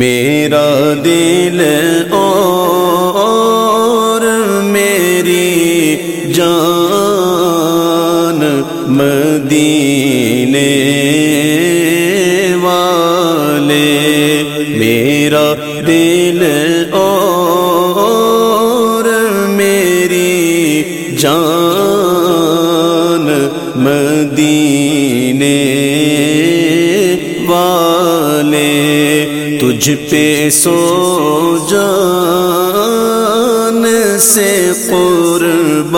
میرا دل اور میری جان مدینے والے میرا دل تجھ پہ سو جان سے قربان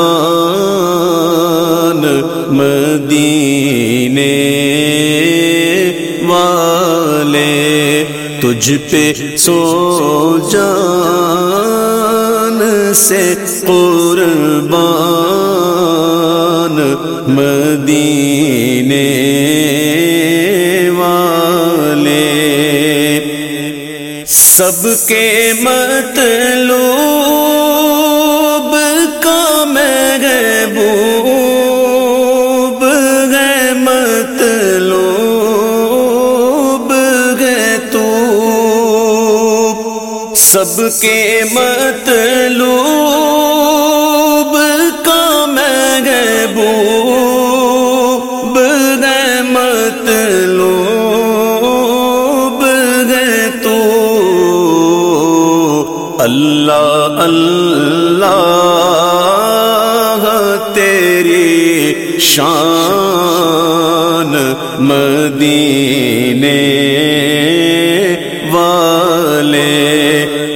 مدینے والے تجھ پہ سو جان سے قربان مدینے سب کے مطلوب کا محبوب ہے مطلوب ہے تو سب کے مطلوب کا محبوب اللہ اللہ تیری شان مدینے والے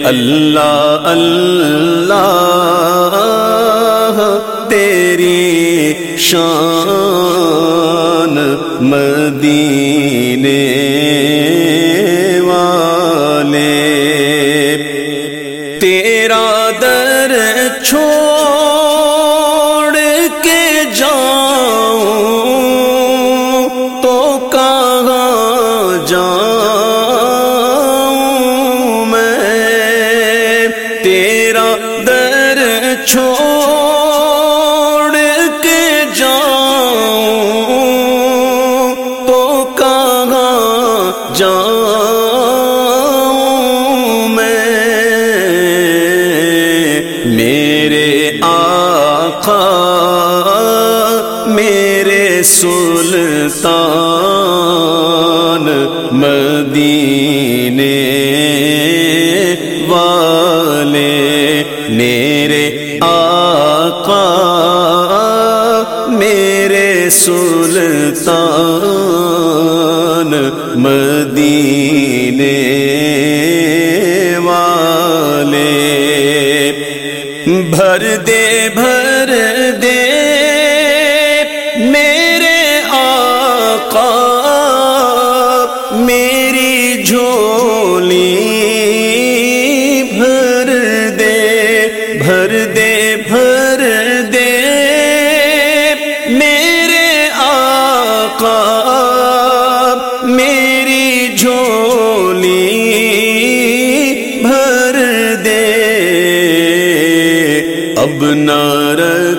اللہ اللہ تیری شان مدینے گھر چھوڑ کے جاؤں تو کہاں جاؤں میں تیرا در چھوڑ میرے سلطان مدینے والے میرے آقا میرے سلطان مدینے بھر دے بھر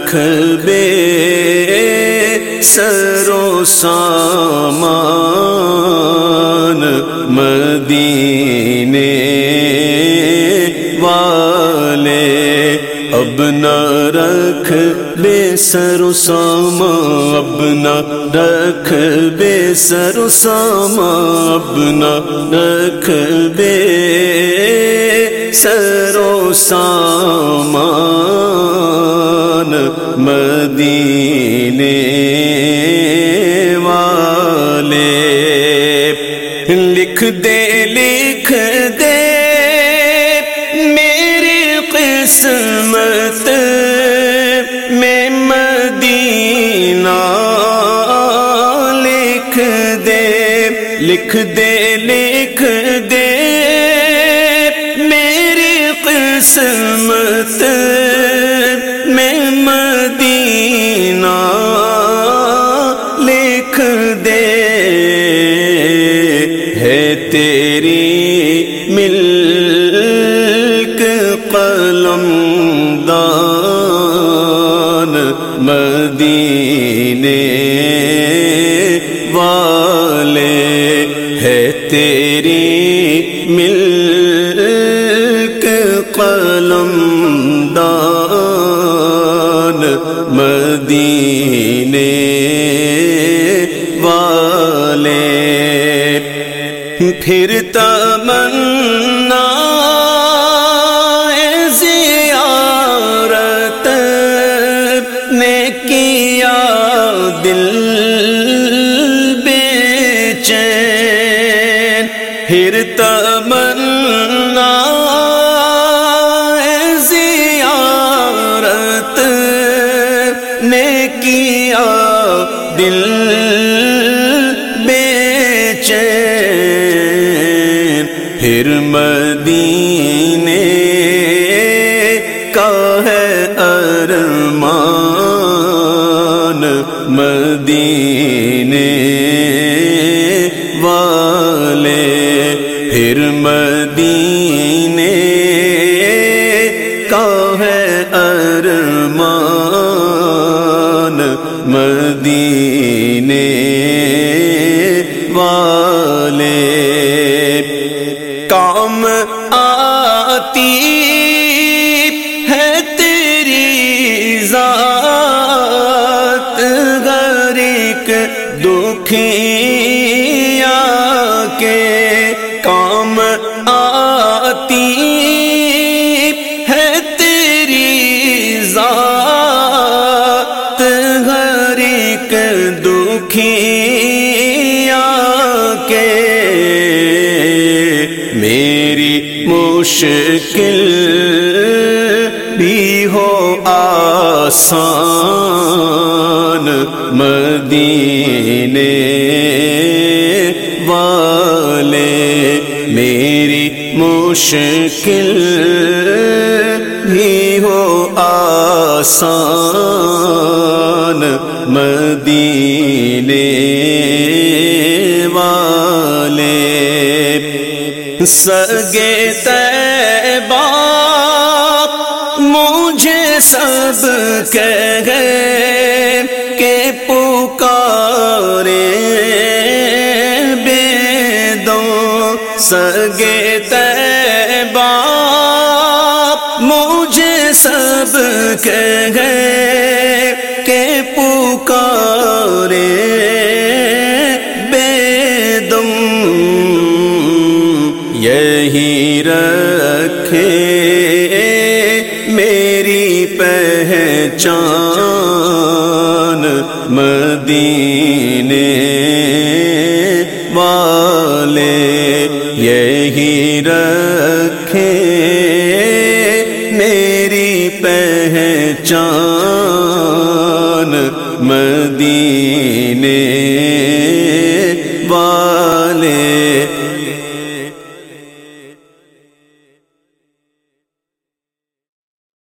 رکھ بے سرو سامان مدینے والے اب نہ رکھ بے سرو ساما اب نہ رکھ بے سرو ساما اب نہ رکھ بے سرو سامان مدینے والے۔ لکھ دے لکھ دے، میری قسمت میں مدینہ۔ لکھ دے لکھ دے، لکھ دے ہے تیری ملک قلم دان مدینے والے ہے تیری ملک قلم دان مدینے پھر تمنا زیارت نے کیا دل بے چین۔ پھر تمنا پھر مدینے کا ہے ارمان۔ مدینے والے پھر مدینے کام آتی ہے تیری ذات غریق دکھیا کے کام آتی مشکل بھی ہو آسان مدینے والے میری مشکل بھی ہو آسان مدینے سگے تیبا مجھے سب کہے کہ پکارے بے دو سگے تیبا مجھے سب کہے کہ چان مدینے والے یہی رکھے میری پہچان مدینے